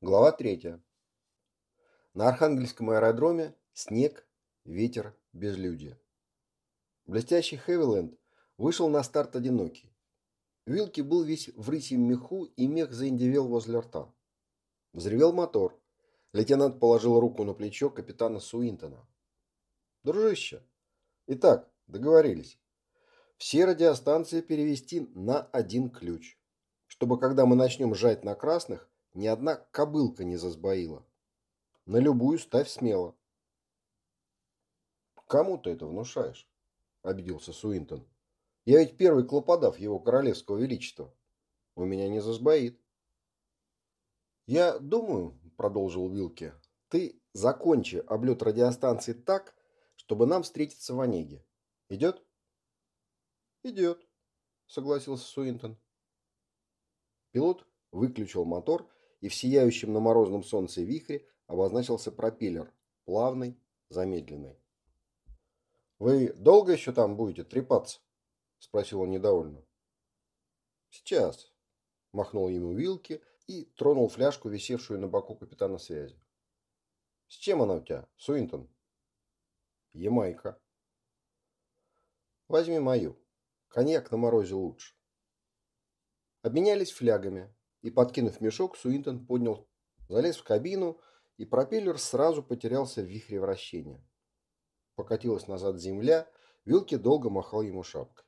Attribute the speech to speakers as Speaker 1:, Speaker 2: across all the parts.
Speaker 1: Глава 3. На Архангельском аэродроме снег, ветер, безлюдье. Блестящий Хэвиленд вышел на старт одинокий. Вилки был весь в рысьем меху, и мех заиндевел возле рта. Взревел мотор. Лейтенант положил руку на плечо капитана Суинтона. «Дружище, итак, договорились. Все радиостанции перевести на один ключ, чтобы когда мы начнем жать на красных, ни одна кобылка не засбоила. На любую ставь смело. Кому ты это внушаешь? Обиделся Суинтон. Я ведь первый клоподав его королевского величества. У меня не засбоит. Я думаю, продолжил Вилки, ты закончи облет радиостанции так, чтобы нам встретиться в Онеге. Идет? Идет, согласился Суинтон. Пилот выключил мотор и в сияющем на морозном солнце вихре обозначился пропеллер, плавный, замедленный. «Вы долго еще там будете трепаться?» – спросил он недовольно. «Сейчас», – махнул ему вилки и тронул фляжку, висевшую на боку капитана связи. «С чем она у тебя, Суинтон?» «Ямайка». «Возьми мою. Коньяк на морозе лучше». Обменялись флягами, и, подкинув мешок, Суинтон поднял, залез в кабину, и пропеллер сразу потерялся в вихре вращения. Покатилась назад земля, Вилки долго махал ему шапкой.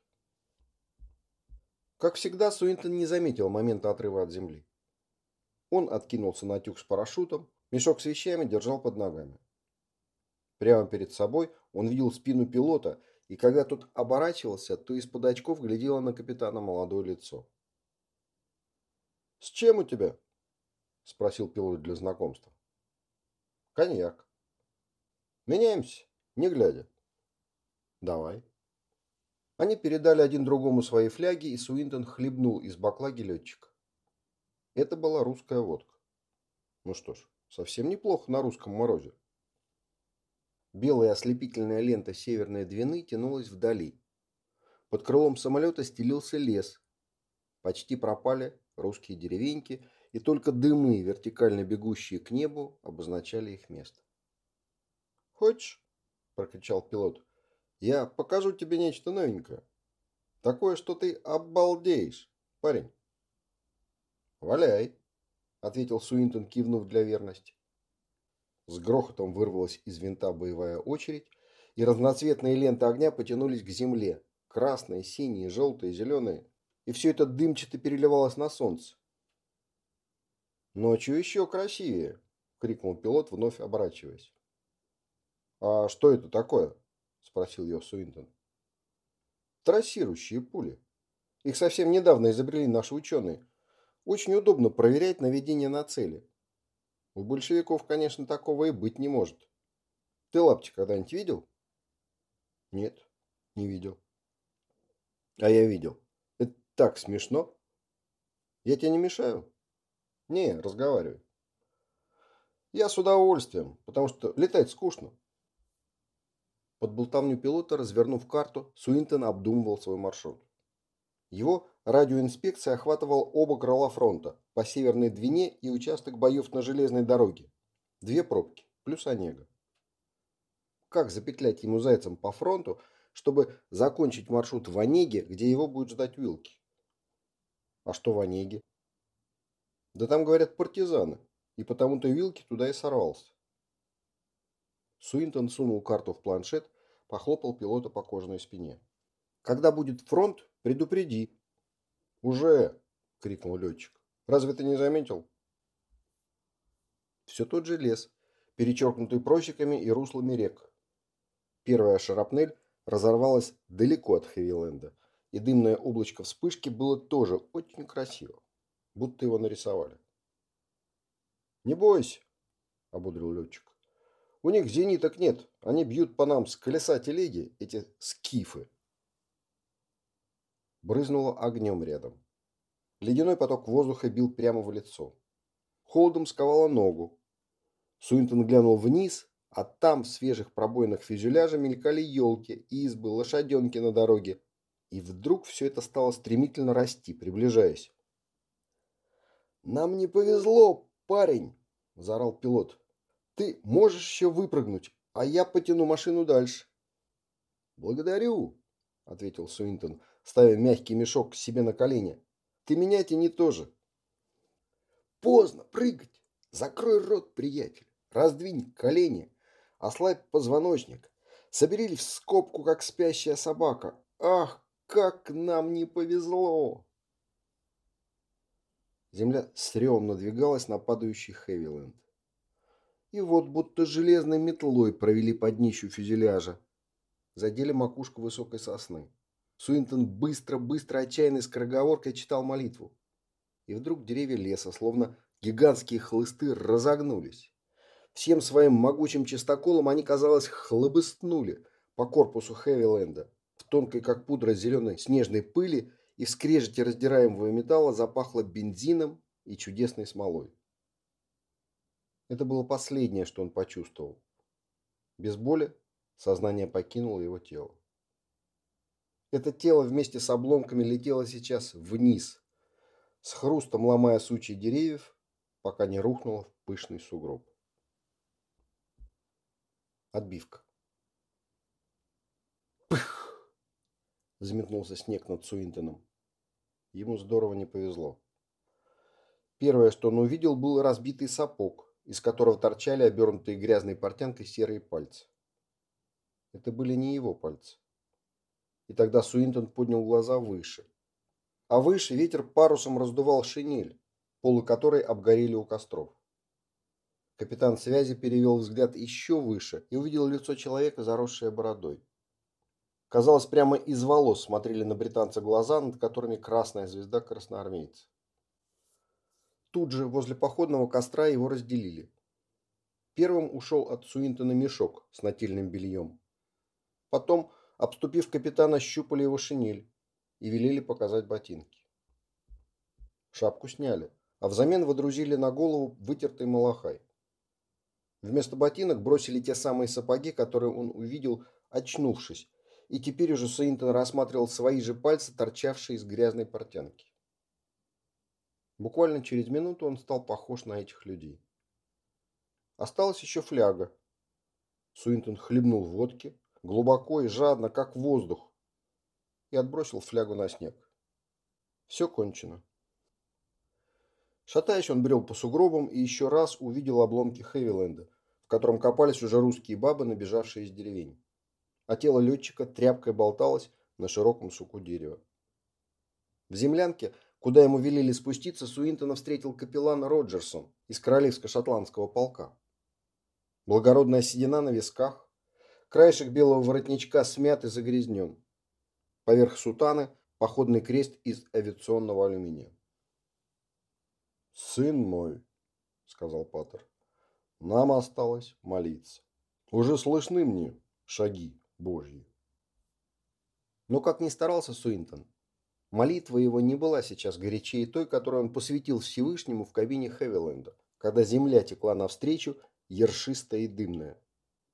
Speaker 1: Как всегда, Суинтон не заметил момента отрыва от земли. Он откинулся на тюк с парашютом, мешок с вещами держал под ногами. Прямо перед собой он видел спину пилота, и когда тот оборачивался, то из-под очков глядело на капитана молодое лицо. «С чем у тебя?» – спросил пилот для знакомства. «Коньяк». «Меняемся, не глядя». «Давай». Они передали один другому свои фляги, и Суинтон хлебнул из баклаги летчика. Это была русская водка. Ну что ж, совсем неплохо на русском морозе. Белая ослепительная лента Северной Двины тянулась вдали. Под крылом самолета стелился лес. Почти пропали русские деревеньки, и только дымы, вертикально бегущие к небу, обозначали их место. «Хочешь?» – прокричал пилот. «Я покажу тебе нечто новенькое. Такое, что ты обалдеешь, парень». «Валяй», – ответил Суинтон, кивнув для верности. С грохотом вырвалась из винта боевая очередь, и разноцветные ленты огня потянулись к земле. Красные, синие, желтые, зеленые и все это дымчато переливалось на солнце. «Ночью еще красивее!» – крикнул пилот, вновь оборачиваясь. «А что это такое?» – спросил ее Суинтон. «Трассирующие пули. Их совсем недавно изобрели наши ученые. Очень удобно проверять наведение на цели. У большевиков, конечно, такого и быть не может. Ты лапти когда-нибудь видел?» «Нет, не видел». «А я видел так смешно. Я тебе не мешаю? Не, разговаривай. Я с удовольствием, потому что летать скучно. Под болтовню пилота, развернув карту, Суинтон обдумывал свой маршрут. Его радиоинспекция охватывала оба крыла фронта, по Северной Двине и участок боев на железной дороге. Две пробки, плюс Онега. Как запетлять ему зайцем по фронту, чтобы закончить маршрут в Онеге, где его будет ждать Вилки? А что в Онеге? Да там, говорят, партизаны. И потому-то Вилки туда и сорвался. Суинтон сунул карту в планшет, похлопал пилота по кожаной спине. «Когда будет фронт, предупреди». «Уже!» — крикнул летчик. «Разве ты не заметил?» Все тот же лес, перечеркнутый просеками и руслами рек. Первая шарапнель разорвалась далеко от Хевиленда, и дымное облачко вспышки было тоже очень красиво, будто его нарисовали. «Не бойся», – ободрил летчик. «У них зениток нет, они бьют по нам с колеса телеги, эти скифы». Брызнуло огнем рядом. Ледяной поток воздуха бил прямо в лицо. Холодом сковало ногу. Суинтон глянул вниз, а там в свежих пробоинах фюзеляжа мелькали елки, избы, лошаденки на дороге, и вдруг все это стало стремительно расти, приближаясь. «Нам не повезло, парень!» – заорал пилот. «Ты можешь еще выпрыгнуть, а я потяну машину дальше». «Благодарю», – ответил Суинтон, ставя мягкий мешок себе на колени. «Ты меня тяни тоже». «Поздно прыгать. Закрой рот, приятель. Раздвинь колени. Ослабь позвоночник. Собери в скобку, как спящая собака. Ах, как нам не повезло!» Земля с ревом надвигалась на падающий Хэвиленд. И вот будто железной метлой провели под днищу фюзеляжа. Задели макушку высокой сосны. Суинтон быстро-быстро отчаянной скороговоркой читал молитву. И вдруг деревья леса, словно гигантские хлысты, разогнулись. Всем своим могучим чистоколом они, казалось, хлобыстнули по корпусу Хэвиленда тонкой, как пудра, зеленой снежной пыли и в скрежете раздираемого металла запахло бензином и чудесной смолой. Это было последнее, что он почувствовал. Без боли сознание покинуло его тело. Это тело вместе с обломками летело сейчас вниз, с хрустом ломая сучьи деревьев, пока не рухнуло в пышный сугроб. Отбивка. Взметнулся снег над Суинтоном. Ему здорово не повезло. Первое, что он увидел, был разбитый сапог, из которого торчали обернутые грязной портянкой серые пальцы. Это были не его пальцы. И тогда Суинтон поднял глаза выше. А выше ветер парусом раздувал шинель, полы которой обгорели у костров. Капитан связи перевел взгляд еще выше и увидел лицо человека, заросшее бородой. Казалось, прямо из волос смотрели на британца глаза, над которыми красная звезда красноармейца. Тут же, возле походного костра, его разделили. Первым ушел от Суинтона мешок с нательным бельем. Потом, обступив капитана, щупали его шинель и велели показать ботинки. Шапку сняли, а взамен водрузили на голову вытертый малахай. Вместо ботинок бросили те самые сапоги, которые он увидел, очнувшись, и теперь уже Суинтон рассматривал свои же пальцы, торчавшие из грязной портянки. Буквально через минуту он стал похож на этих людей. Осталась еще фляга. Суинтон хлебнул водки, глубоко и жадно, как воздух, и отбросил флягу на снег. Все кончено. Шатаясь, он брел по сугробам и еще раз увидел обломки Хэвиленда, в котором копались уже русские бабы, набежавшие из деревень а тело летчика тряпкой болталось на широком суку дерева. В землянке, куда ему велели спуститься, Суинтона встретил капеллан Роджерсон из Королевско-Шотландского полка. Благородная седина на висках, краешек белого воротничка смят и загрязнен. Поверх сутаны походный крест из авиационного алюминия. «Сын мой», — сказал Паттер, — «нам осталось молиться. Уже слышны мне шаги Божьи. Но как ни старался Суинтон, молитва его не была сейчас горячее той, которую он посвятил Всевышнему в кабине Хевиленда, когда земля текла навстречу, ершистая и дымная.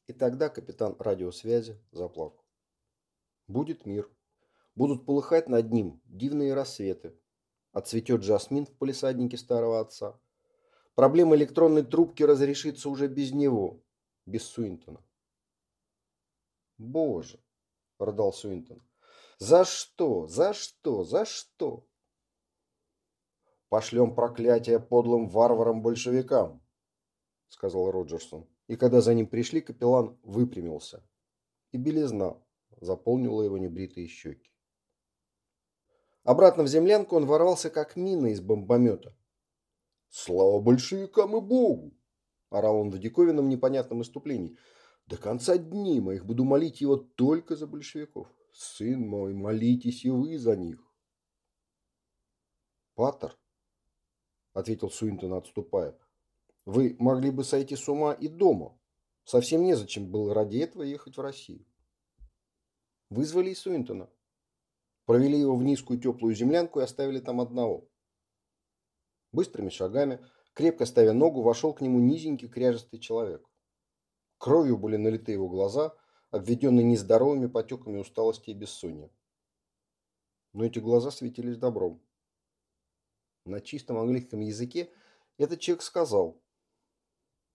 Speaker 1: И тогда капитан радиосвязи заплакал. Будет мир. Будут полыхать над ним дивные рассветы. Отцветет жасмин в полисаднике старого отца. Проблема электронной трубки разрешится уже без него, без Суинтона. «Боже!» – рыдал Суинтон. «За что? За что? За что?» «Пошлем проклятие подлым варварам-большевикам», – сказал Роджерсон. И когда за ним пришли, капеллан выпрямился. И белизна заполнила его небритые щеки. Обратно в землянку он ворвался, как мина из бомбомета. «Слава большевикам и Богу!» – орал он в диковинном непонятном иступлении – до конца дней моих буду молить его только за большевиков. Сын мой, молитесь и вы за них. Паттер, ответил Суинтон, отступая, вы могли бы сойти с ума и дома. Совсем незачем было ради этого ехать в Россию. Вызвали из Суинтона. Провели его в низкую теплую землянку и оставили там одного. Быстрыми шагами, крепко ставя ногу, вошел к нему низенький кряжестый человек. Кровью были налиты его глаза, обведенные нездоровыми потеками усталости и бессонья. Но эти глаза светились добром. На чистом английском языке этот человек сказал,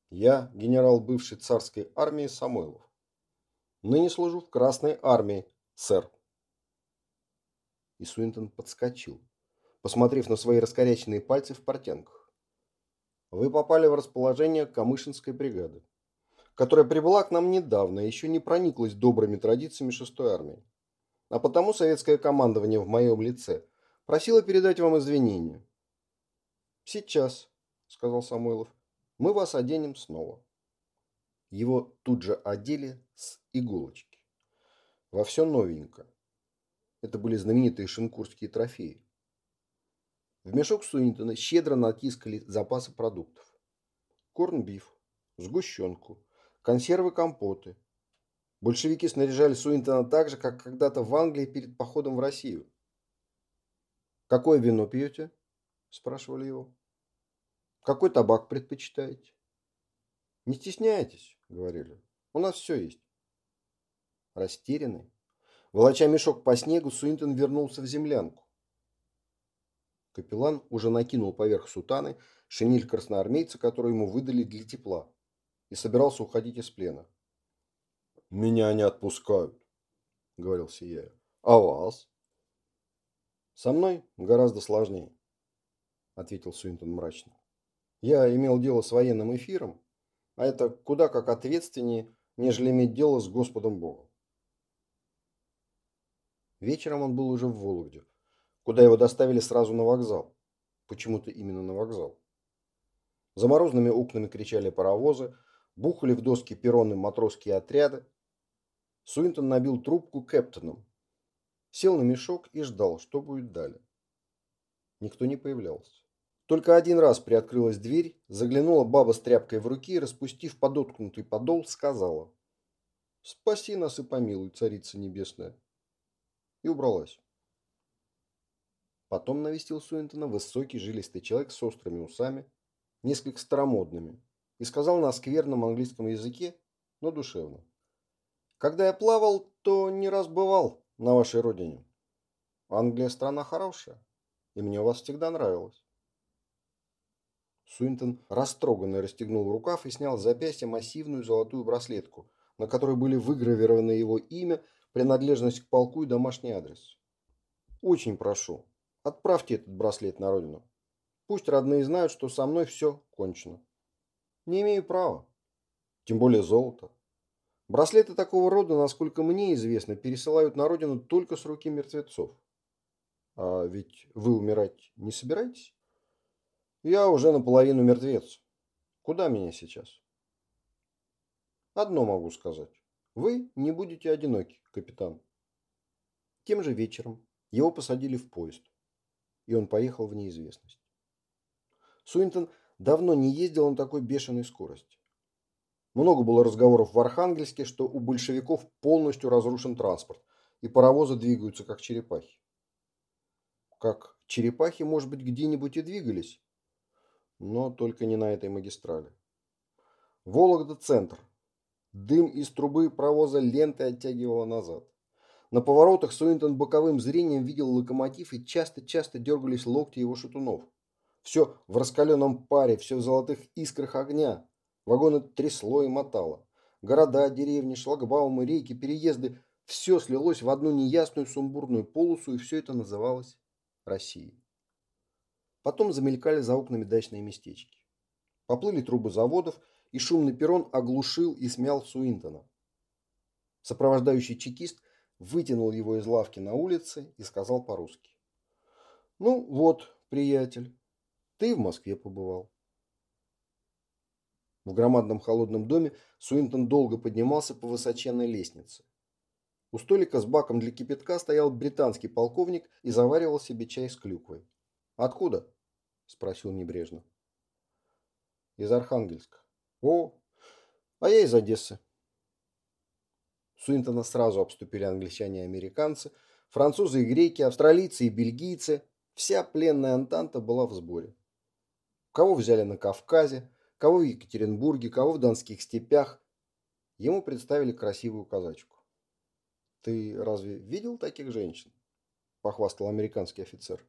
Speaker 1: Я генерал бывшей царской армии Самойлов. Ныне служу в Красной армии, сэр. И Суинтон подскочил, посмотрев на свои раскоряченные пальцы в портянках. Вы попали в расположение Камышинской бригады, которая прибыла к нам недавно и еще не прониклась добрыми традициями шестой армии. А потому советское командование в моем лице просило передать вам извинения. Сейчас, сказал Самойлов, мы вас оденем снова. Его тут же одели с иголочки. Во все новенько. Это были знаменитые шинкурские трофеи. В мешок Суинтона щедро натискали запасы продуктов. Корнбиф, сгущенку, консервы компоты. Большевики снаряжали Суинтона так же, как когда-то в Англии перед походом в Россию. «Какое вино пьете?» – спрашивали его. Какой табак предпочитаете? Не стесняйтесь, говорили. У нас все есть. Растерянный, волоча мешок по снегу, Суинтон вернулся в землянку. Капеллан уже накинул поверх сутаны шинель красноармейца, которую ему выдали для тепла, и собирался уходить из плена. «Меня не отпускают», — говорил Сияя. «А вас?» «Со мной гораздо сложнее», — ответил Суинтон мрачно. Я имел дело с военным эфиром, а это куда как ответственнее, нежели иметь дело с Господом Богом. Вечером он был уже в Вологде, куда его доставили сразу на вокзал. Почему-то именно на вокзал. За морозными окнами кричали паровозы, бухали в доски перроны матросские отряды. Суинтон набил трубку кэптоном, сел на мешок и ждал, что будет далее. Никто не появлялся. Только один раз приоткрылась дверь, заглянула баба с тряпкой в руки и, распустив подоткнутый подол, сказала «Спаси нас и помилуй, царица небесная!» и убралась. Потом навестил Суинтона высокий жилистый человек с острыми усами, несколько старомодными, и сказал на скверном английском языке, но душевно. «Когда я плавал, то не раз бывал на вашей родине. Англия страна хорошая, и мне у вас всегда нравилось. Суинтон растроганно расстегнул рукав и снял с запястья массивную золотую браслетку, на которой были выгравированы его имя, принадлежность к полку и домашний адрес. «Очень прошу, отправьте этот браслет на родину. Пусть родные знают, что со мной все кончено. Не имею права. Тем более золото. Браслеты такого рода, насколько мне известно, пересылают на родину только с руки мертвецов. А ведь вы умирать не собираетесь? Я уже наполовину мертвец. Куда меня сейчас? Одно могу сказать. Вы не будете одиноки, капитан. Тем же вечером его посадили в поезд, и он поехал в неизвестность. Суинтон давно не ездил на такой бешеной скорости. Много было разговоров в Архангельске, что у большевиков полностью разрушен транспорт, и паровозы двигаются как черепахи. Как черепахи, может быть, где-нибудь и двигались, но только не на этой магистрали. Вологда-центр. Дым из трубы провоза ленты оттягивало назад. На поворотах Суинтон боковым зрением видел локомотив и часто-часто дергались локти его шатунов. Все в раскаленном паре, все в золотых искрах огня. Вагоны трясло и мотало. Города, деревни, шлагбаумы, реки, переезды – все слилось в одну неясную сумбурную полосу, и все это называлось Россией. Потом замелькали за окнами дачные местечки. Поплыли трубы заводов, и шумный перрон оглушил и смял Суинтона. Сопровождающий чекист вытянул его из лавки на улице и сказал по-русски. «Ну вот, приятель, ты в Москве побывал». В громадном холодном доме Суинтон долго поднимался по высоченной лестнице. У столика с баком для кипятка стоял британский полковник и заваривал себе чай с клюквой. «Откуда?» – спросил небрежно. «Из Архангельска». «О, а я из Одессы». Суинтона сразу обступили англичане и американцы, французы и греки, австралийцы и бельгийцы. Вся пленная Антанта была в сборе. Кого взяли на Кавказе, кого в Екатеринбурге, кого в Донских степях. Ему представили красивую казачку. «Ты разве видел таких женщин?» – похвастал американский офицер.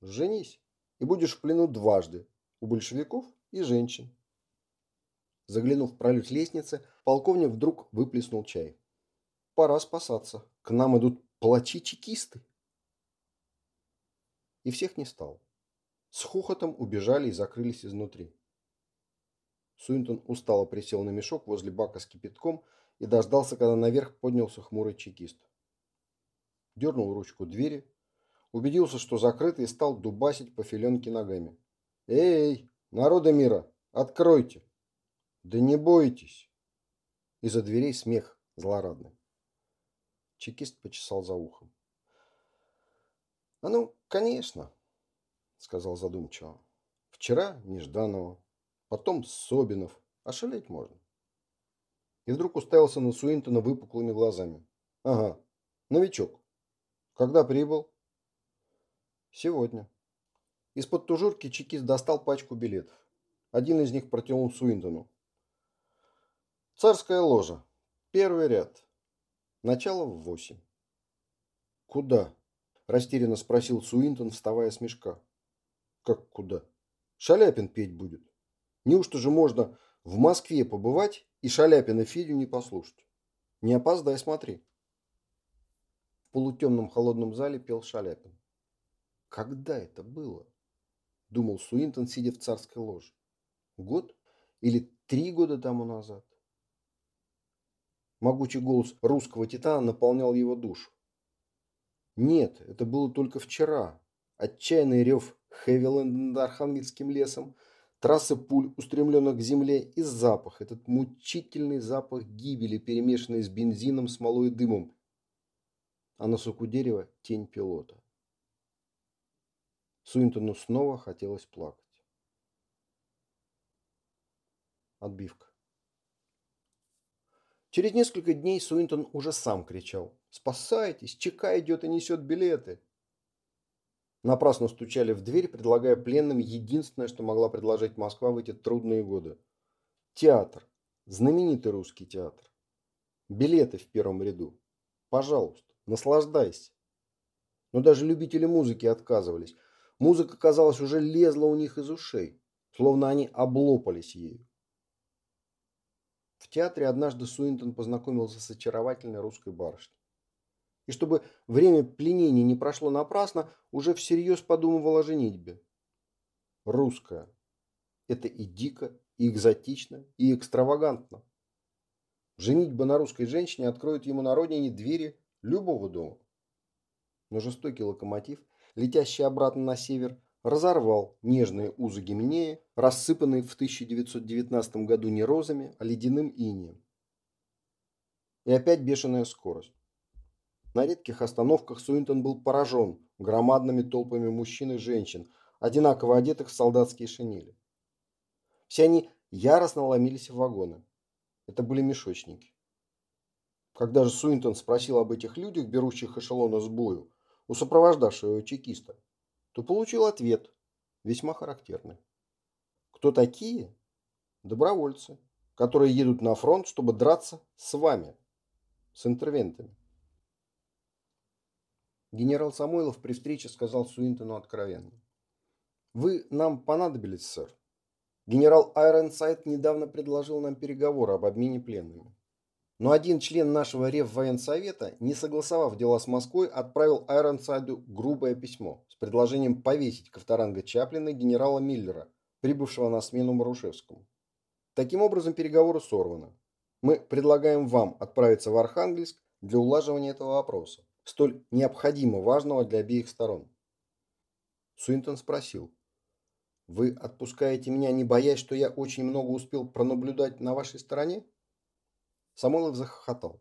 Speaker 1: Женись, и будешь в плену дважды, у большевиков и женщин. Заглянув в пролет лестницы, полковник вдруг выплеснул чай. Пора спасаться. К нам идут палачи-чекисты. И всех не стал. С хохотом убежали и закрылись изнутри. Суинтон устало присел на мешок возле бака с кипятком и дождался, когда наверх поднялся хмурый чекист. Дернул ручку двери, убедился, что закрыто, и стал дубасить по филенке ногами. «Эй, народы мира, откройте!» «Да не бойтесь!» Из-за дверей смех злорадный. Чекист почесал за ухом. «А ну, конечно!» Сказал задумчиво. «Вчера Нежданова, потом Собинов. Ошалеть можно!» И вдруг уставился на Суинтона выпуклыми глазами. «Ага, новичок. Когда прибыл?» «Сегодня». Из-под тужурки чекист достал пачку билетов. Один из них протянул Суинтону. Царская ложа. Первый ряд. Начало в восемь. Куда? Растерянно спросил Суинтон, вставая с мешка. Как куда? Шаляпин петь будет. Неужто же можно в Москве побывать и Шаляпина Федю не послушать? Не опоздай, смотри. В полутемном холодном зале пел Шаляпин. Когда это было? Думал Суинтон, сидя в царской ложе. Год или три года тому назад? Могучий голос русского титана наполнял его душу. Нет, это было только вчера. Отчаянный рев Хевиленда над Архангельским лесом, трассы пуль, устремленных к земле, и запах, этот мучительный запах гибели, перемешанный с бензином, смолой и дымом. А на суку дерева тень пилота. Суинтону снова хотелось плакать. Отбивка. Через несколько дней Суинтон уже сам кричал «Спасайтесь! ЧК идет и несет билеты!» Напрасно стучали в дверь, предлагая пленным единственное, что могла предложить Москва в эти трудные годы. Театр. Знаменитый русский театр. Билеты в первом ряду. Пожалуйста, наслаждайся. Но даже любители музыки отказывались. Музыка, казалось, уже лезла у них из ушей, словно они облопались ею. В театре однажды Суинтон познакомился с очаровательной русской барышней. И чтобы время пленения не прошло напрасно, уже всерьез подумывал о женитьбе. Русская. Это и дико, и экзотично, и экстравагантно. Женитьба на русской женщине откроет ему на родине двери любого дома. Но жестокий локомотив, летящий обратно на север, разорвал нежные узы Гименея, рассыпанные в 1919 году не розами, а ледяным инеем. И опять бешеная скорость. На редких остановках Суинтон был поражен громадными толпами мужчин и женщин, одинаково одетых в солдатские шинели. Все они яростно ломились в вагоны. Это были мешочники. Когда же Суинтон спросил об этих людях, берущих эшелоны с бою, у сопровождавшего чекиста, то получил ответ, весьма характерный. Кто такие? Добровольцы, которые едут на фронт, чтобы драться с вами, с интервентами. Генерал Самойлов при встрече сказал Суинтону откровенно. «Вы нам понадобились, сэр. Генерал Айронсайд недавно предложил нам переговоры об обмене пленными. Но один член нашего Реввоенсовета, не согласовав дела с Москвой, отправил Айронсайду грубое письмо с предложением повесить Ковторанга Чаплина генерала Миллера, прибывшего на смену Марушевскому. Таким образом, переговоры сорваны. Мы предлагаем вам отправиться в Архангельск для улаживания этого вопроса, столь необходимо важного для обеих сторон. Суинтон спросил. «Вы отпускаете меня, не боясь, что я очень много успел пронаблюдать на вашей стороне?» Самойлов захохотал.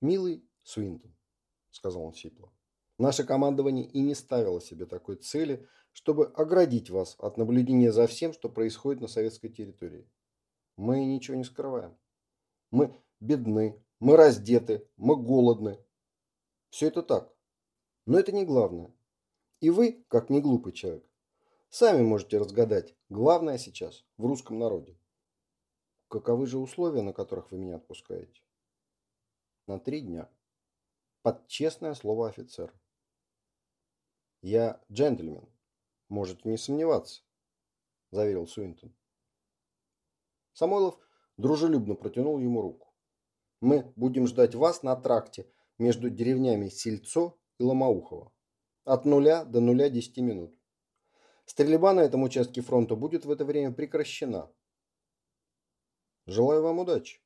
Speaker 1: «Милый Суинтон», — сказал он сипло, — «наше командование и не ставило себе такой цели, чтобы оградить вас от наблюдения за всем, что происходит на советской территории. Мы ничего не скрываем. Мы бедны, мы раздеты, мы голодны. Все это так. Но это не главное. И вы, как не глупый человек, сами можете разгадать главное сейчас в русском народе. Каковы же условия, на которых вы меня отпускаете? На три дня. Под честное слово офицера. Я джентльмен. Можете не сомневаться, заверил Суинтон. Самойлов дружелюбно протянул ему руку. Мы будем ждать вас на тракте между деревнями Сельцо и Ломоухово. От нуля до нуля десяти минут. Стрельба на этом участке фронта будет в это время прекращена. Желаю вам удачи.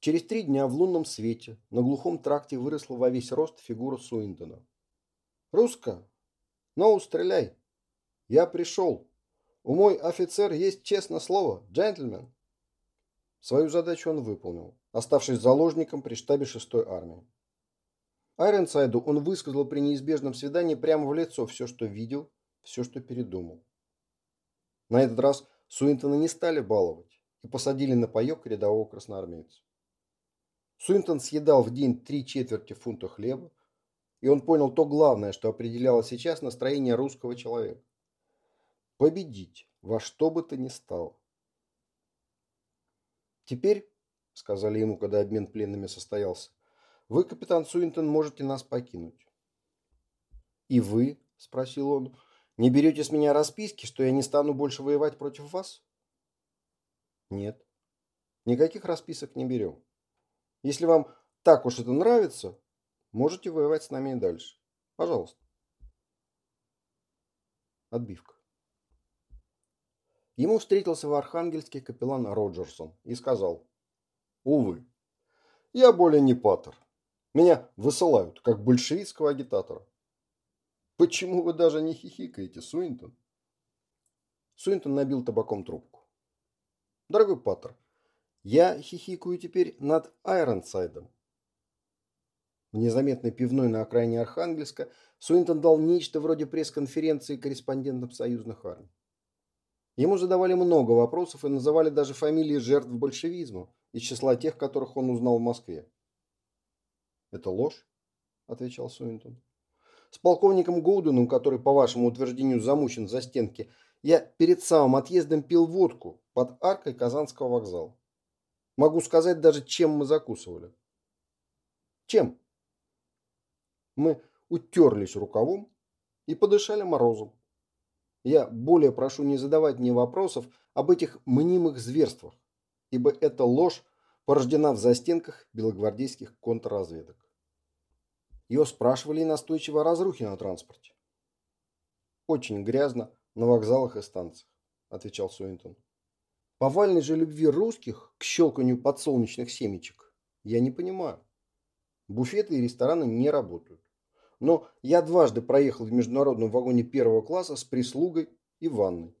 Speaker 1: Через три дня в лунном свете на глухом тракте выросла во весь рост фигура Суиндона. «Руска! Ну, стреляй! Я пришел! У мой офицер есть честное слово, джентльмен!» Свою задачу он выполнил, оставшись заложником при штабе 6-й армии. Айронсайду он высказал при неизбежном свидании прямо в лицо все, что видел, все, что передумал. На этот раз Суинтона не стали баловать и посадили на паек рядового красноармейца. Суинтон съедал в день три четверти фунта хлеба, и он понял то главное, что определяло сейчас настроение русского человека. Победить во что бы то ни стало. «Теперь», — сказали ему, когда обмен пленными состоялся, вы, капитан Суинтон, можете нас покинуть. И вы, спросил он, не берете с меня расписки, что я не стану больше воевать против вас? Нет. Никаких расписок не берем. Если вам так уж это нравится, можете воевать с нами и дальше. Пожалуйста. Отбивка. Ему встретился в Архангельске капеллан Роджерсон и сказал, «Увы, я более не патер. Меня высылают, как большевистского агитатора. Почему вы даже не хихикаете, Суинтон? Суинтон набил табаком трубку. Дорогой Паттер, я хихикаю теперь над Айронсайдом. В незаметной пивной на окраине Архангельска Суинтон дал нечто вроде пресс-конференции корреспондентам союзных армий. Ему задавали много вопросов и называли даже фамилии жертв большевизма из числа тех, которых он узнал в Москве. Это ложь, отвечал Суинтон. С полковником Голденом, который, по вашему утверждению, замучен за стенки, я перед самым отъездом пил водку под аркой Казанского вокзала. Могу сказать даже, чем мы закусывали. Чем? Мы утерлись рукавом и подышали морозом. Я более прошу не задавать мне вопросов об этих мнимых зверствах, ибо эта ложь порождена в застенках белогвардейских контрразведок. Ее спрашивали и настойчиво о разрухе на транспорте. «Очень грязно на вокзалах и станциях», – отвечал Суинтон. «Повальной же любви русских к щелканью подсолнечных семечек я не понимаю. Буфеты и рестораны не работают. Но я дважды проехал в международном вагоне первого класса с прислугой и ванной.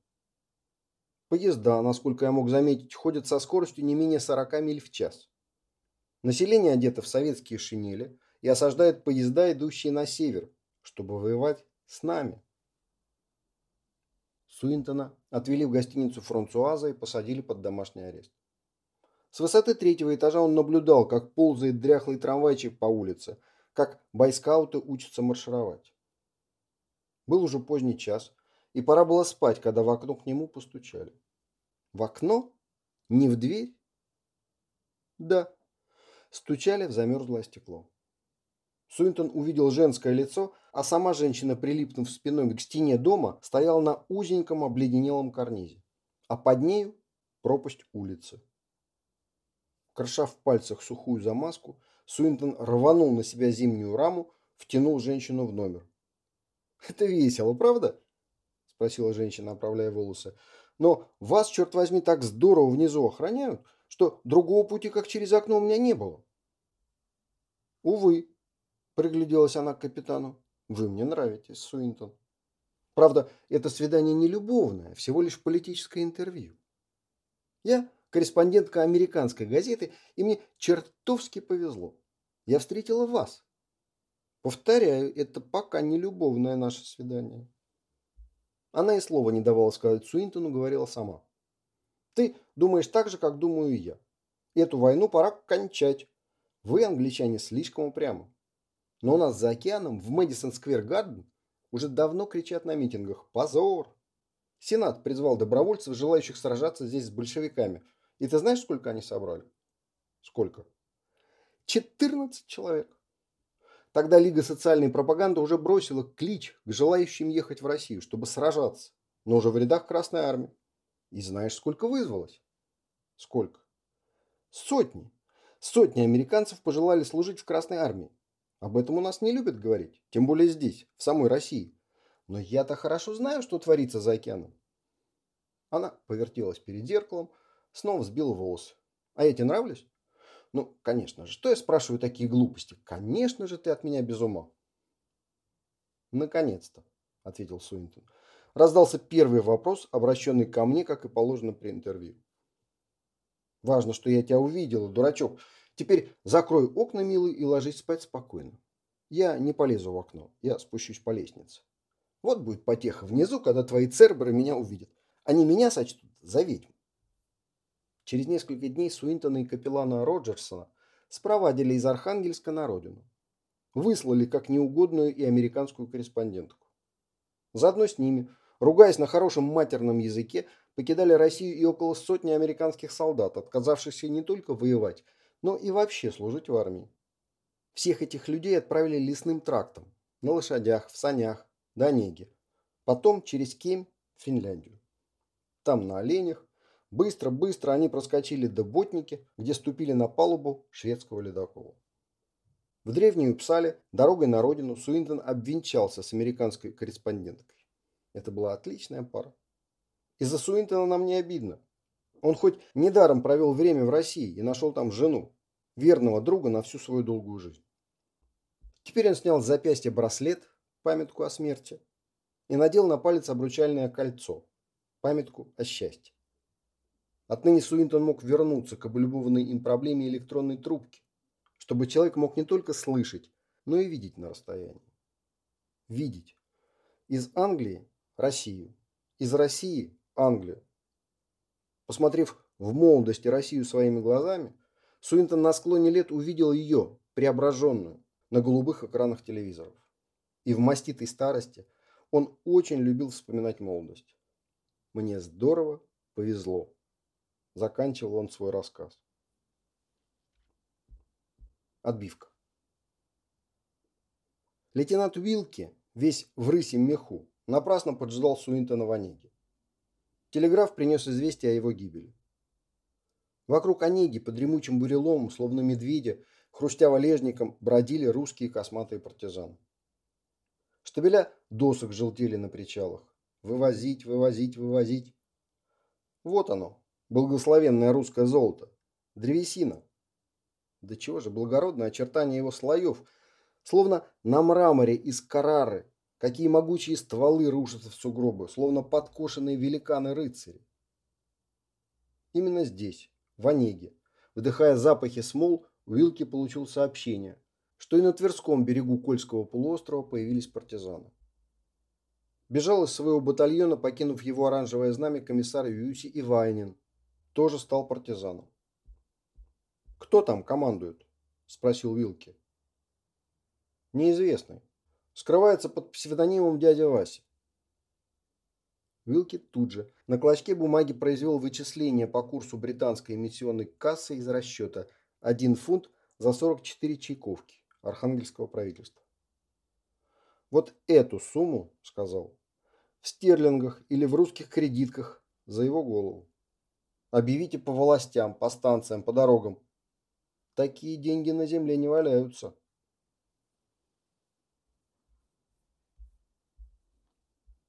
Speaker 1: Поезда, насколько я мог заметить, ходят со скоростью не менее 40 миль в час. Население одето в советские шинели и осаждает поезда, идущие на север, чтобы воевать с нами. Суинтона отвели в гостиницу Франсуаза и посадили под домашний арест. С высоты третьего этажа он наблюдал, как ползает дряхлый трамвайчик по улице, как байскауты учатся маршировать. Был уже поздний час, и пора было спать, когда в окно к нему постучали. В окно? Не в дверь? Да. Стучали в замерзлое стекло. Суинтон увидел женское лицо, а сама женщина, прилипнув спиной к стене дома, стояла на узеньком обледенелом карнизе. А под нею пропасть улицы. Кроша в пальцах сухую замазку, Суинтон рванул на себя зимнюю раму, втянул женщину в номер. «Это весело, правда?» – спросила женщина, оправляя волосы. Но вас, черт возьми, так здорово внизу охраняют, что другого пути, как через окно, у меня не было. Увы, пригляделась она к капитану. Вы мне нравитесь, Суинтон. Правда, это свидание не любовное, всего лишь политическое интервью. Я корреспондентка американской газеты, и мне чертовски повезло. Я встретила вас. Повторяю, это пока не любовное наше свидание. Она и слова не давала сказать Суинтону, говорила сама. Ты думаешь так же, как думаю я. Эту войну пора кончать. Вы, англичане, слишком упрямы. Но у нас за океаном, в Мэдисон Сквер Гарден, уже давно кричат на митингах «Позор!». Сенат призвал добровольцев, желающих сражаться здесь с большевиками. И ты знаешь, сколько они собрали? Сколько? 14 человек. Тогда Лига социальной пропаганды уже бросила клич к желающим ехать в Россию, чтобы сражаться, но уже в рядах Красной Армии. И знаешь, сколько вызвалось? Сколько? Сотни. Сотни американцев пожелали служить в Красной Армии. Об этом у нас не любят говорить, тем более здесь, в самой России. Но я-то хорошо знаю, что творится за океаном. Она повертелась перед зеркалом, снова взбила волосы. А я тебе нравлюсь? Ну, конечно же. Что я спрашиваю такие глупости? Конечно же, ты от меня без ума. Наконец-то, ответил Суинтон. Раздался первый вопрос, обращенный ко мне, как и положено при интервью. Важно, что я тебя увидела, дурачок. Теперь закрой окна, милый, и ложись спать спокойно. Я не полезу в окно, я спущусь по лестнице. Вот будет потеха внизу, когда твои церберы меня увидят. Они меня сочтут за ведьму. Через несколько дней Суинтона и капеллана Роджерсона спровадили из Архангельска на родину. Выслали как неугодную и американскую корреспондентку. Заодно с ними, ругаясь на хорошем матерном языке, покидали Россию и около сотни американских солдат, отказавшихся не только воевать, но и вообще служить в армии. Всех этих людей отправили лесным трактом, на лошадях, в санях, до Онеги. Потом через Кем в Финляндию. Там на оленях Быстро-быстро они проскочили до Ботники, где ступили на палубу шведского ледокола. В древнюю Псале, дорогой на родину, Суинтон обвенчался с американской корреспонденткой. Это была отличная пара. Из-за Суинтона нам не обидно. Он хоть недаром провел время в России и нашел там жену, верного друга на всю свою долгую жизнь. Теперь он снял с запястья браслет, памятку о смерти, и надел на палец обручальное кольцо, памятку о счастье. Отныне Суинтон мог вернуться к облюбованной им проблеме электронной трубки, чтобы человек мог не только слышать, но и видеть на расстоянии. Видеть. Из Англии – Россию. Из России – Англию. Посмотрев в молодости Россию своими глазами, Суинтон на склоне лет увидел ее, преображенную, на голубых экранах телевизоров. И в маститой старости он очень любил вспоминать молодость. Мне здорово повезло. Заканчивал он свой рассказ. Отбивка. Лейтенант Уилки, весь в рысьем меху, напрасно поджидал Суинтона в Онеге. Телеграф принес известие о его гибели. Вокруг Онеги под дремучим буреломом, словно медведя, хрустя валежником, бродили русские косматые партизаны. Штабеля досок желтели на причалах. Вывозить, вывозить, вывозить. Вот оно, Благословенное русское золото. Древесина. Да чего же благородное очертание его слоев, словно на мраморе из Карары, какие могучие стволы рушатся в сугробы, словно подкошенные великаны-рыцари. Именно здесь, в Онеге, вдыхая запахи смол, Уилки получил сообщение, что и на Тверском берегу Кольского полуострова появились партизаны. Бежал из своего батальона, покинув его оранжевое знамя комиссар Юси Ивайнин, тоже стал партизаном. «Кто там командует?» – спросил Вилки. «Неизвестный. Скрывается под псевдонимом дядя Вася». Вилки тут же на клочке бумаги произвел вычисление по курсу британской эмиссионной кассы из расчета 1 фунт за 44 чайковки архангельского правительства. «Вот эту сумму, — сказал, — в стерлингах или в русских кредитках за его голову. Объявите по властям, по станциям, по дорогам. Такие деньги на земле не валяются.